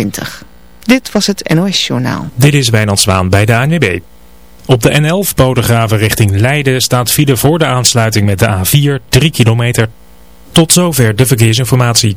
A28. Dit was het NOS Journaal. Dit is Wijnand Zwaan bij de ANWB. Op de N11 Bodegraven richting Leiden staat file voor de aansluiting met de A4 3 kilometer. Tot zover de verkeersinformatie.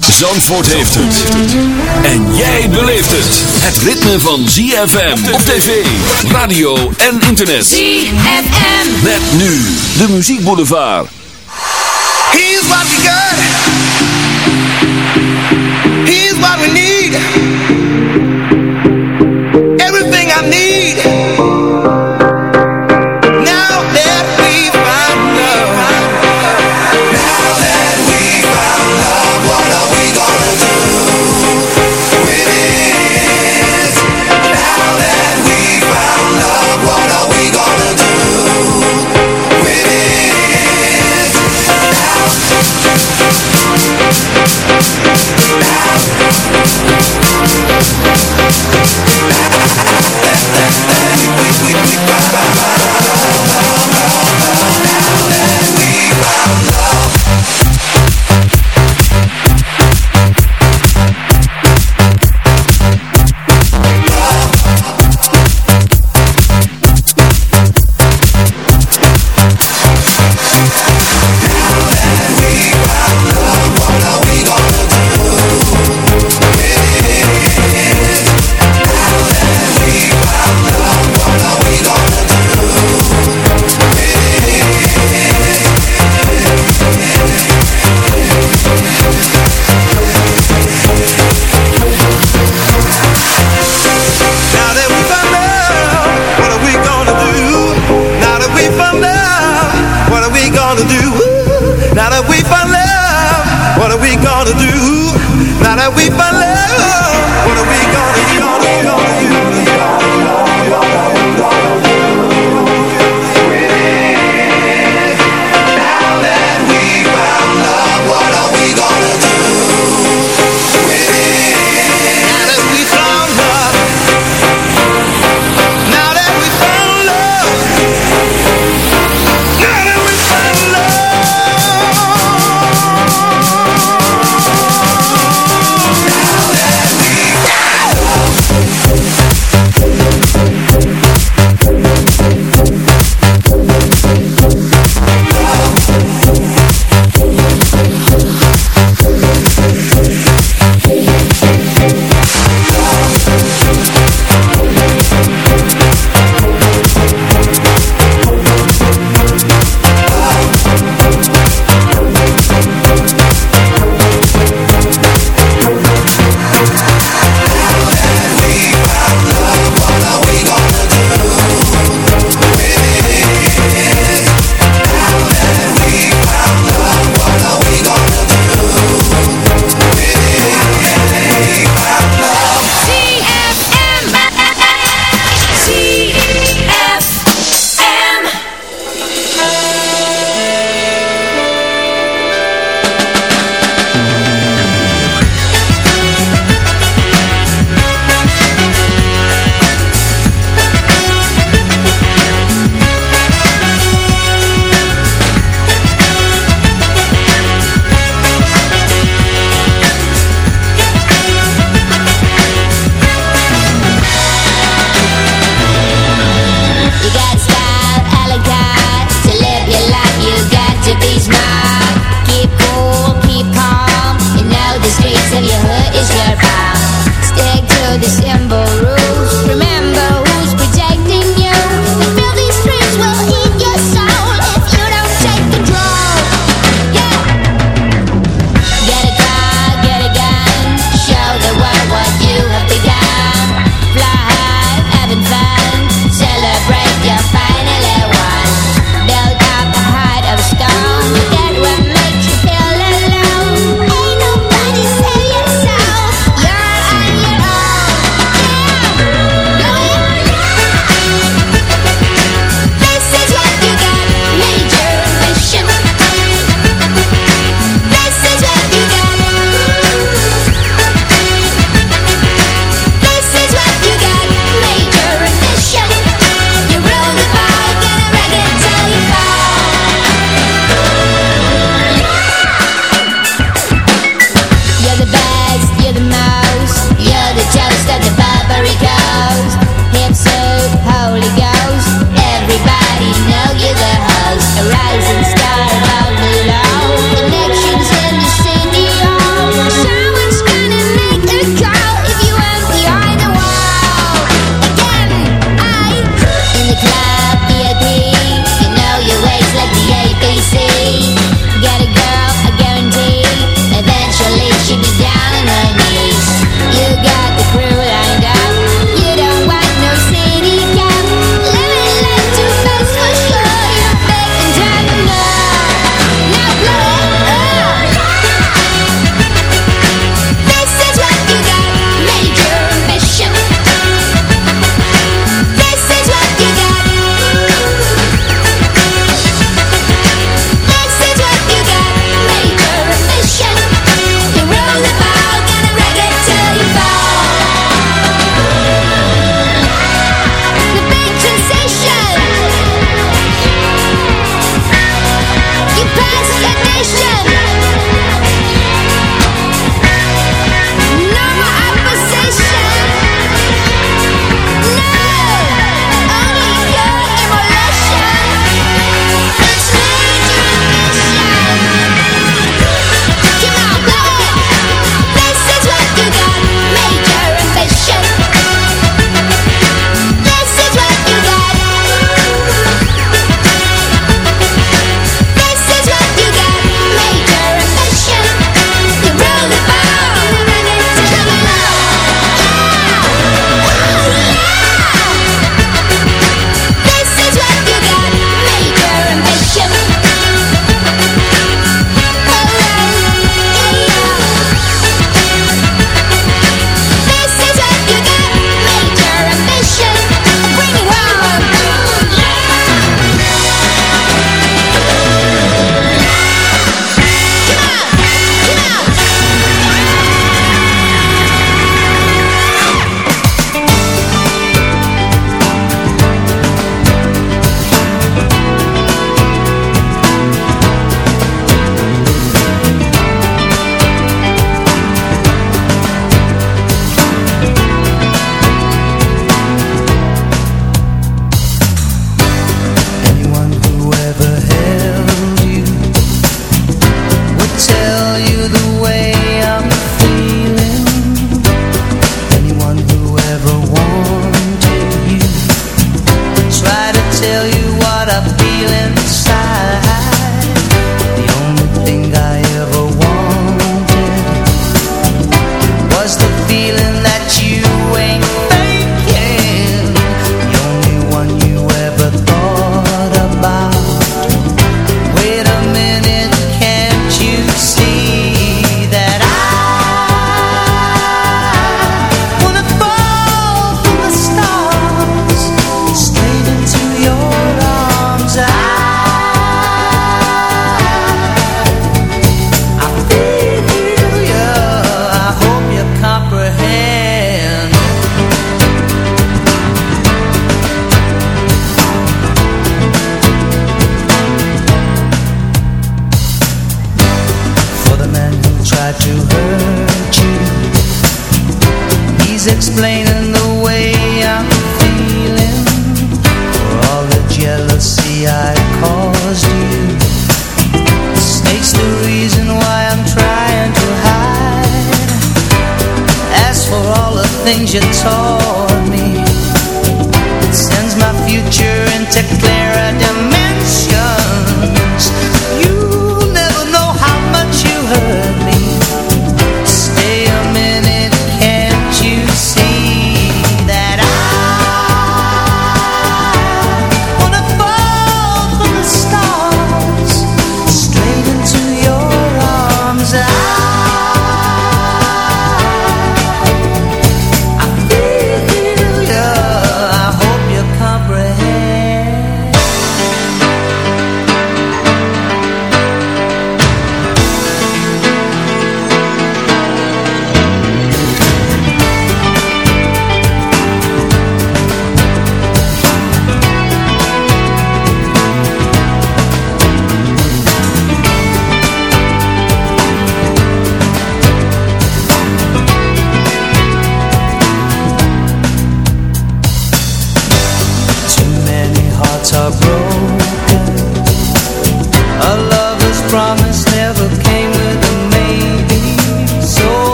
Zandvoort heeft het. En jij beleeft het. Het ritme van ZFM op tv, radio en internet. ZFM. Met nu de muziekboulevard. Here's what we got. Here's what we need. Now Now that we found love, what are we gonna do? Now that we found love, what are we gonna? Gonna, gonna do?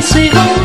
Mes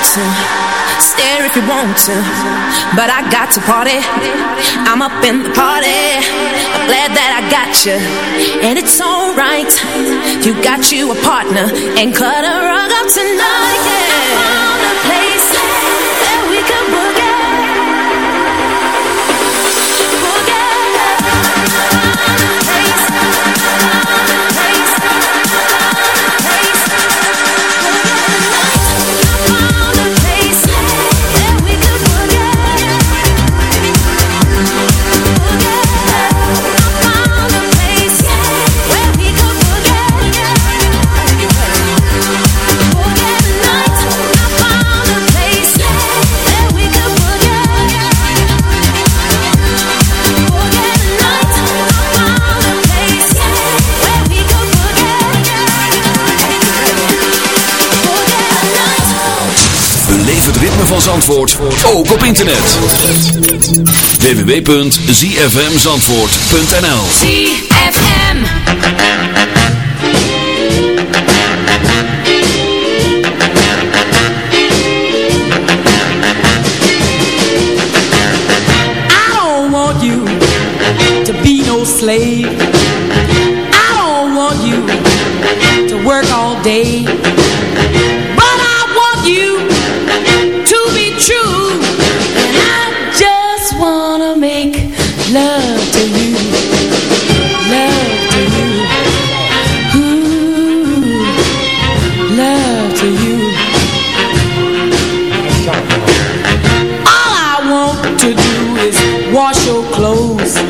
to stare if you want to, but I got to party. I'm up in the party. I'm glad that I got you, and it's alright. You got you a partner, and cut a rug up tonight. Yeah. I found a place that we can boogie. Van Zandvoort ook op internet. www.zfmzandvoort.nl ZFM. I don't want you to be no slave. Is wash your clothes.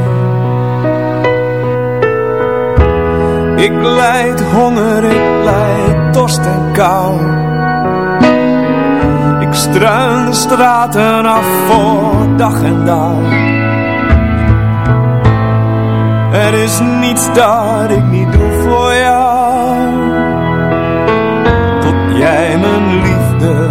Ik lijd honger, ik lijd dorst en kou. Ik struin de straten af voor dag en dag. Er is niets dat ik niet doe voor jou. Tot jij mijn liefde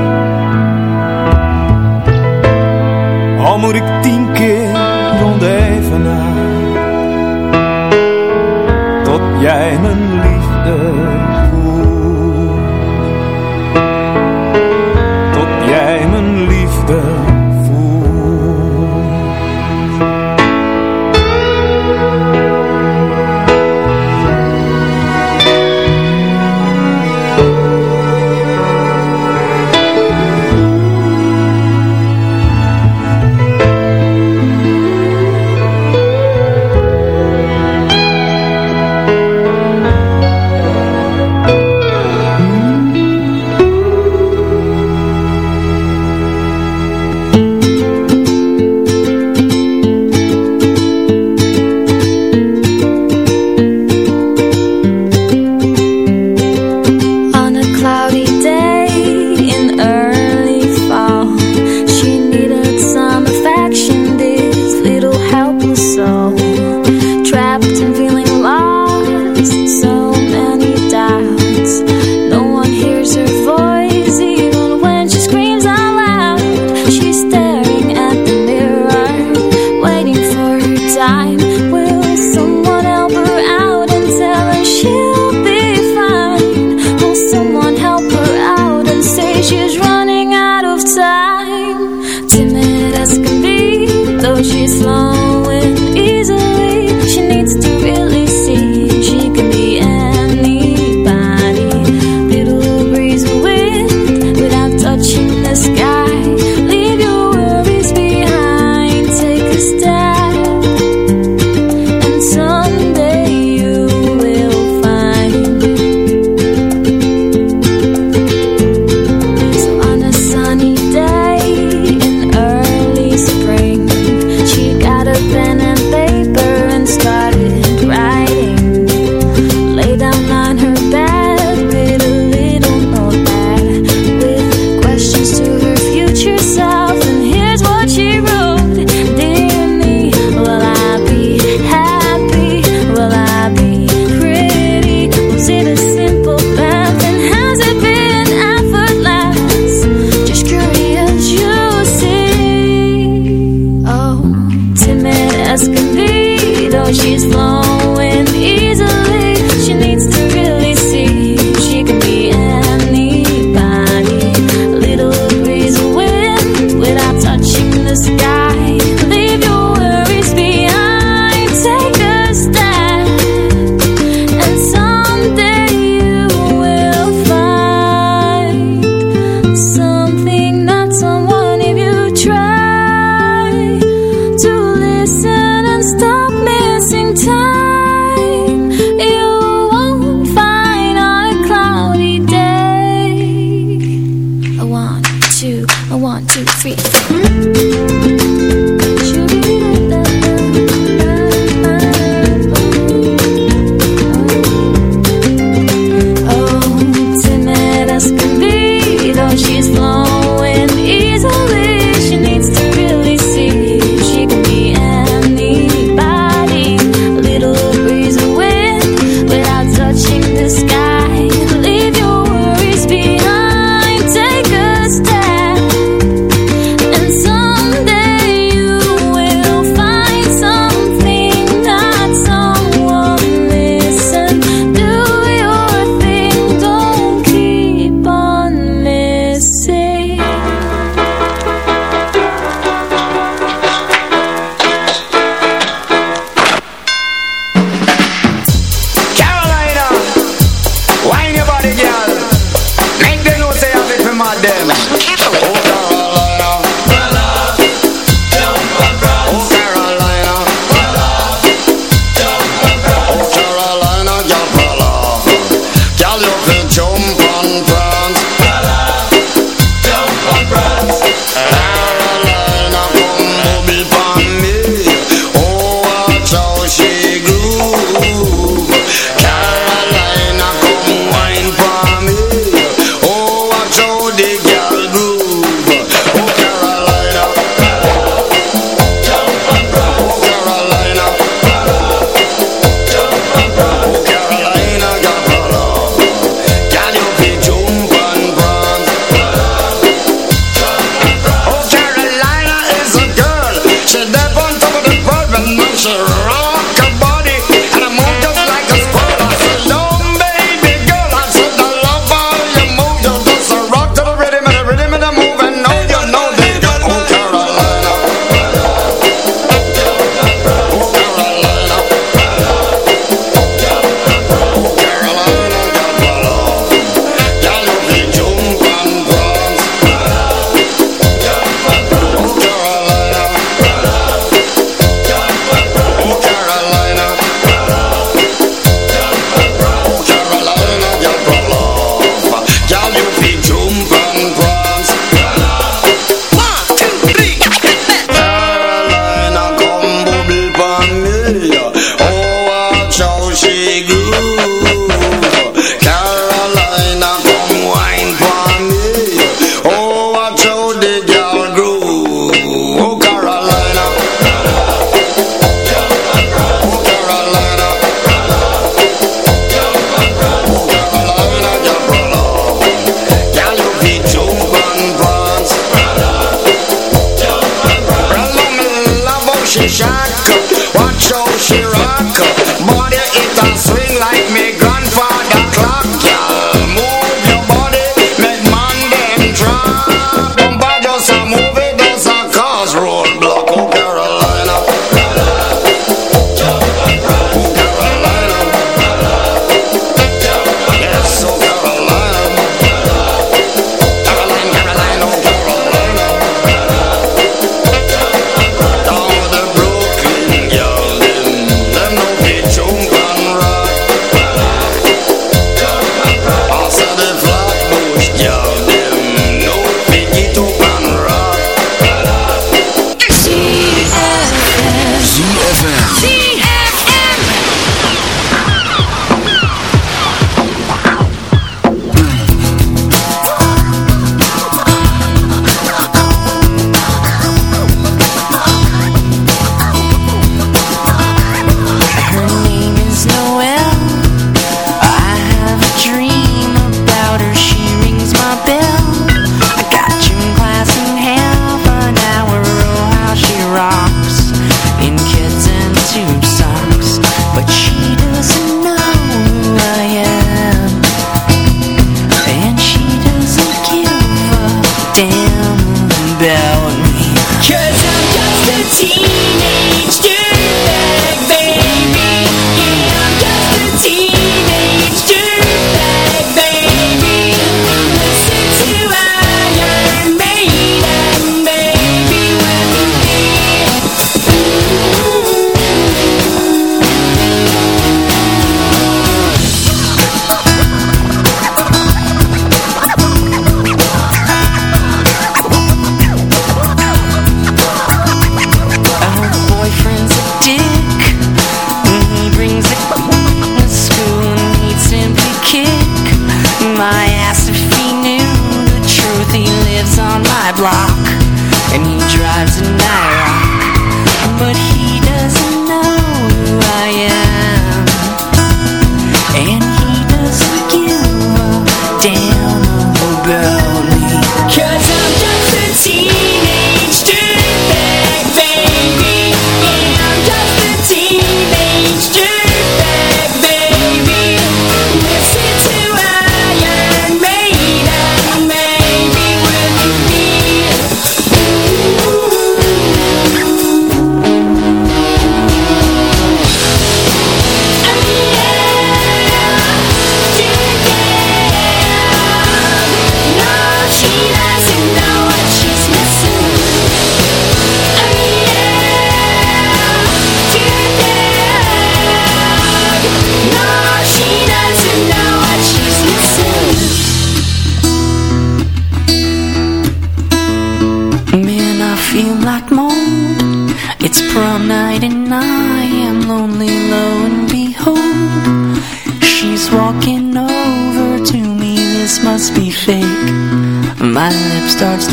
moet ik tien keer rond even naar, Tot jij mijn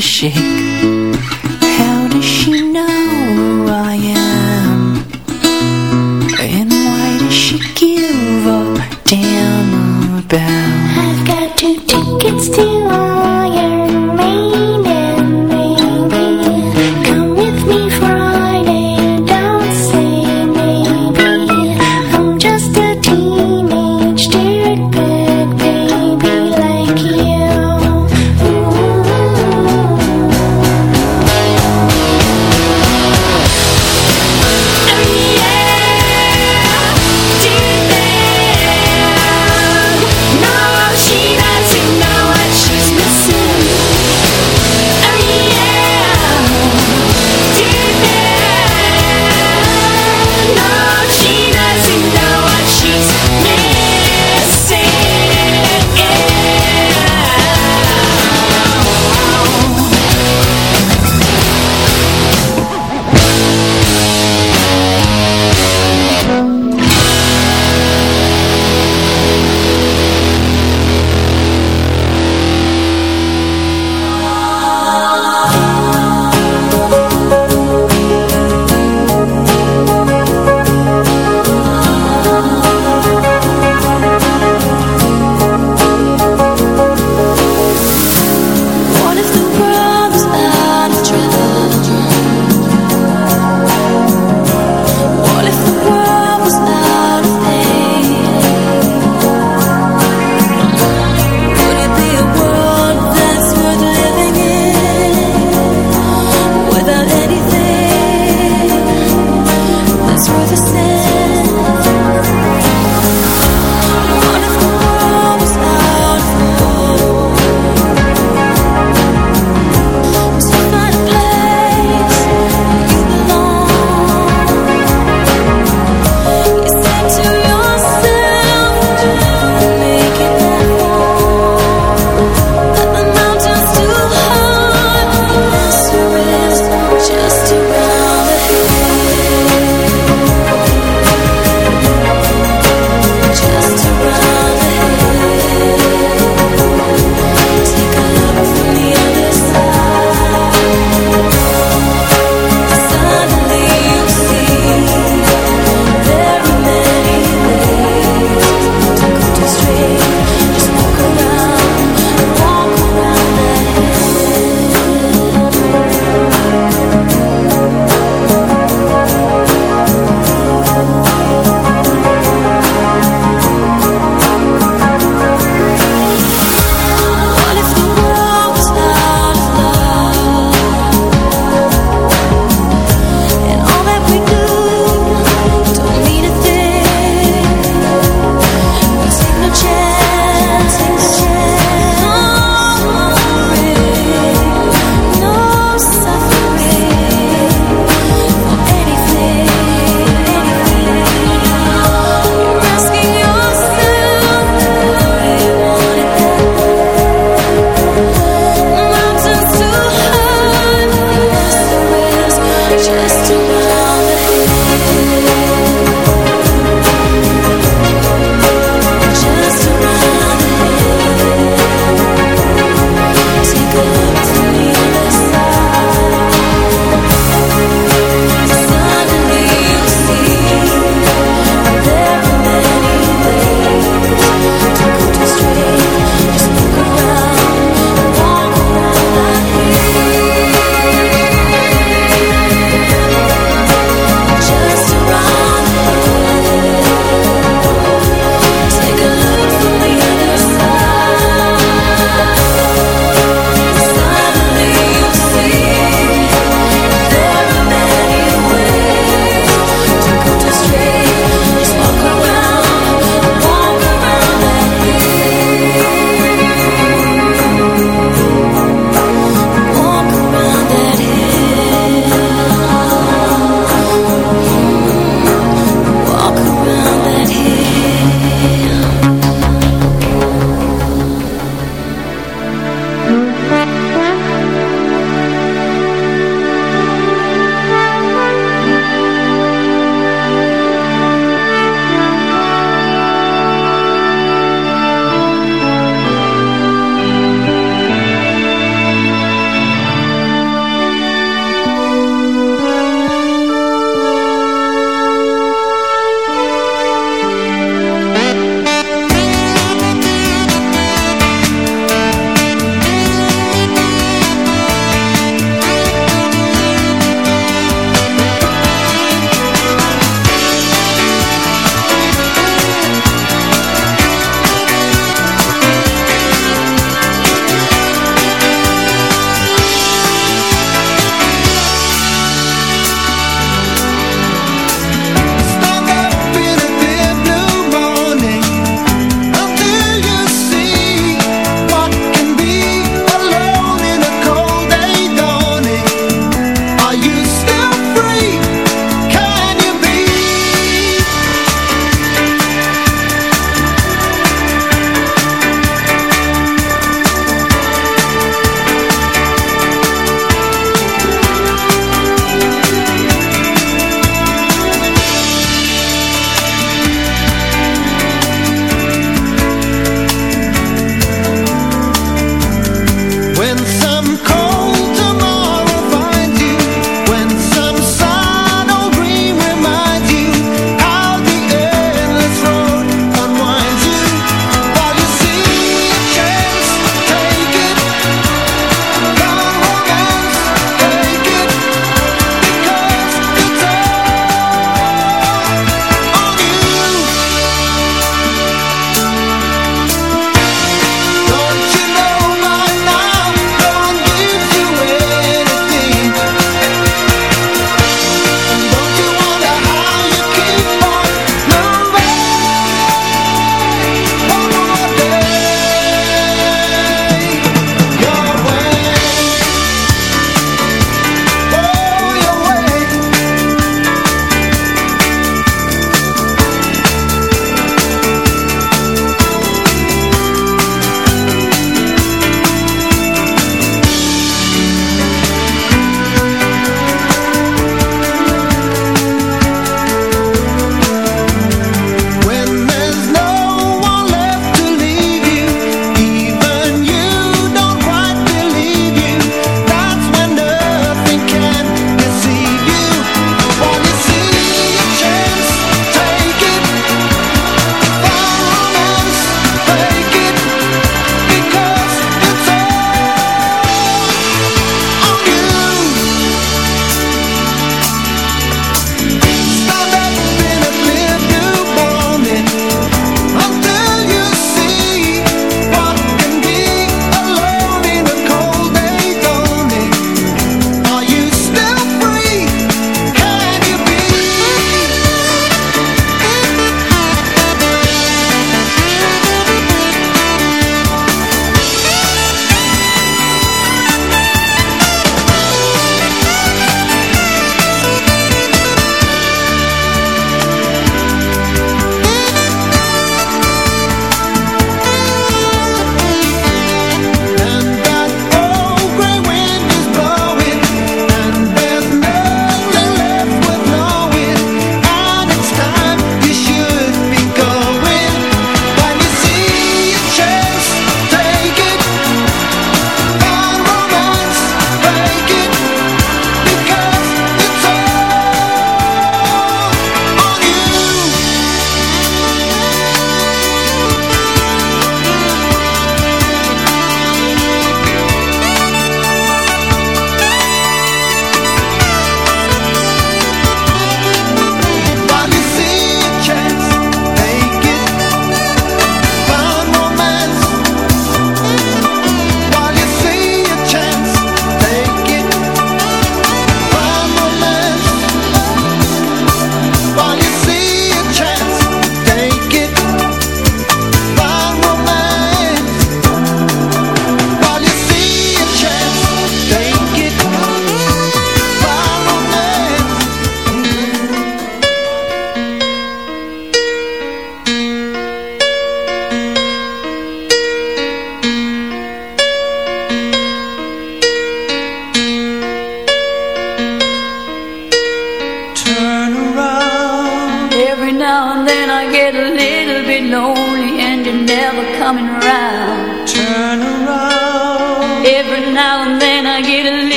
starts to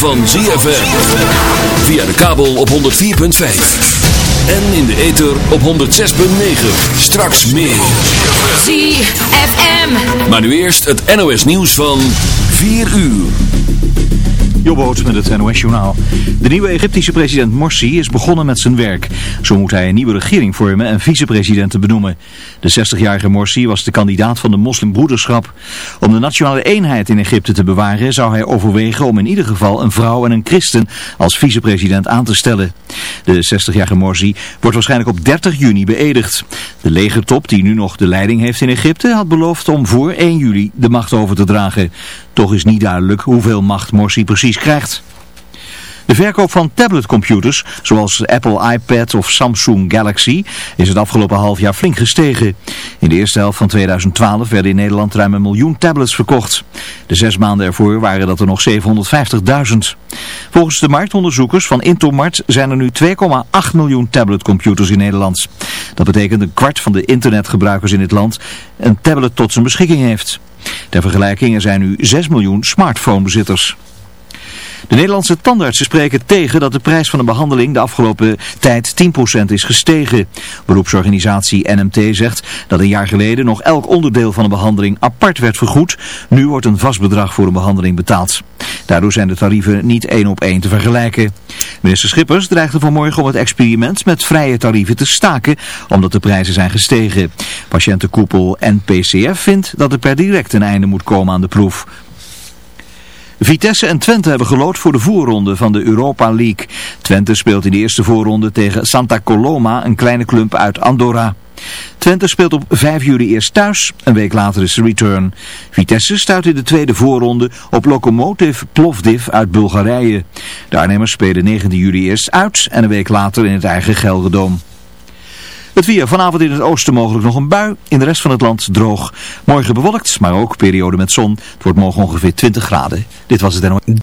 van ZFM. Via de kabel op 104.5. En in de ether op 106.9. Straks meer. ZFM. Maar nu eerst het NOS nieuws van 4 uur. Jobboot met het NOS-journaal. De nieuwe Egyptische president Morsi is begonnen met zijn werk. Zo moet hij een nieuwe regering vormen en vicepresidenten benoemen. De 60-jarige Morsi was de kandidaat van de moslimbroederschap. Om de nationale eenheid in Egypte te bewaren zou hij overwegen om in ieder geval een vrouw en een christen als vicepresident aan te stellen. De 60-jarige Morsi wordt waarschijnlijk op 30 juni beëdigd. De legertop die nu nog de leiding heeft in Egypte had beloofd om voor 1 juli de macht over te dragen. Toch is niet duidelijk hoeveel macht Morsi precies krijgt. De verkoop van tabletcomputers, zoals Apple iPad of Samsung Galaxy, is het afgelopen half jaar flink gestegen. In de eerste helft van 2012 werden in Nederland ruim een miljoen tablets verkocht. De zes maanden ervoor waren dat er nog 750.000. Volgens de marktonderzoekers van Intomart zijn er nu 2,8 miljoen tabletcomputers in Nederland. Dat betekent een kwart van de internetgebruikers in het land een tablet tot zijn beschikking heeft. Ter vergelijking er zijn nu 6 miljoen smartphonebezitters. De Nederlandse tandartsen spreken tegen dat de prijs van een behandeling de afgelopen tijd 10% is gestegen. Beroepsorganisatie NMT zegt dat een jaar geleden nog elk onderdeel van een behandeling apart werd vergoed. Nu wordt een vast bedrag voor een behandeling betaald. Daardoor zijn de tarieven niet één op één te vergelijken. Minister Schippers dreigde vanmorgen om het experiment met vrije tarieven te staken, omdat de prijzen zijn gestegen. Patiëntenkoepel NPCF vindt dat er per direct een einde moet komen aan de proef. Vitesse en Twente hebben gelood voor de voorronde van de Europa League. Twente speelt in de eerste voorronde tegen Santa Coloma, een kleine club uit Andorra. Twente speelt op 5 juli eerst thuis, een week later is de return. Vitesse stuit in de tweede voorronde op Lokomotiv Plovdiv uit Bulgarije. De Arnhemmers spelen 19 juli eerst uit en een week later in het eigen Gelderdoom. Het weer vanavond in het oosten mogelijk nog een bui. In de rest van het land droog. Morgen bewolkt, maar ook periode met zon. Het wordt morgen ongeveer 20 graden. Dit was het NOS.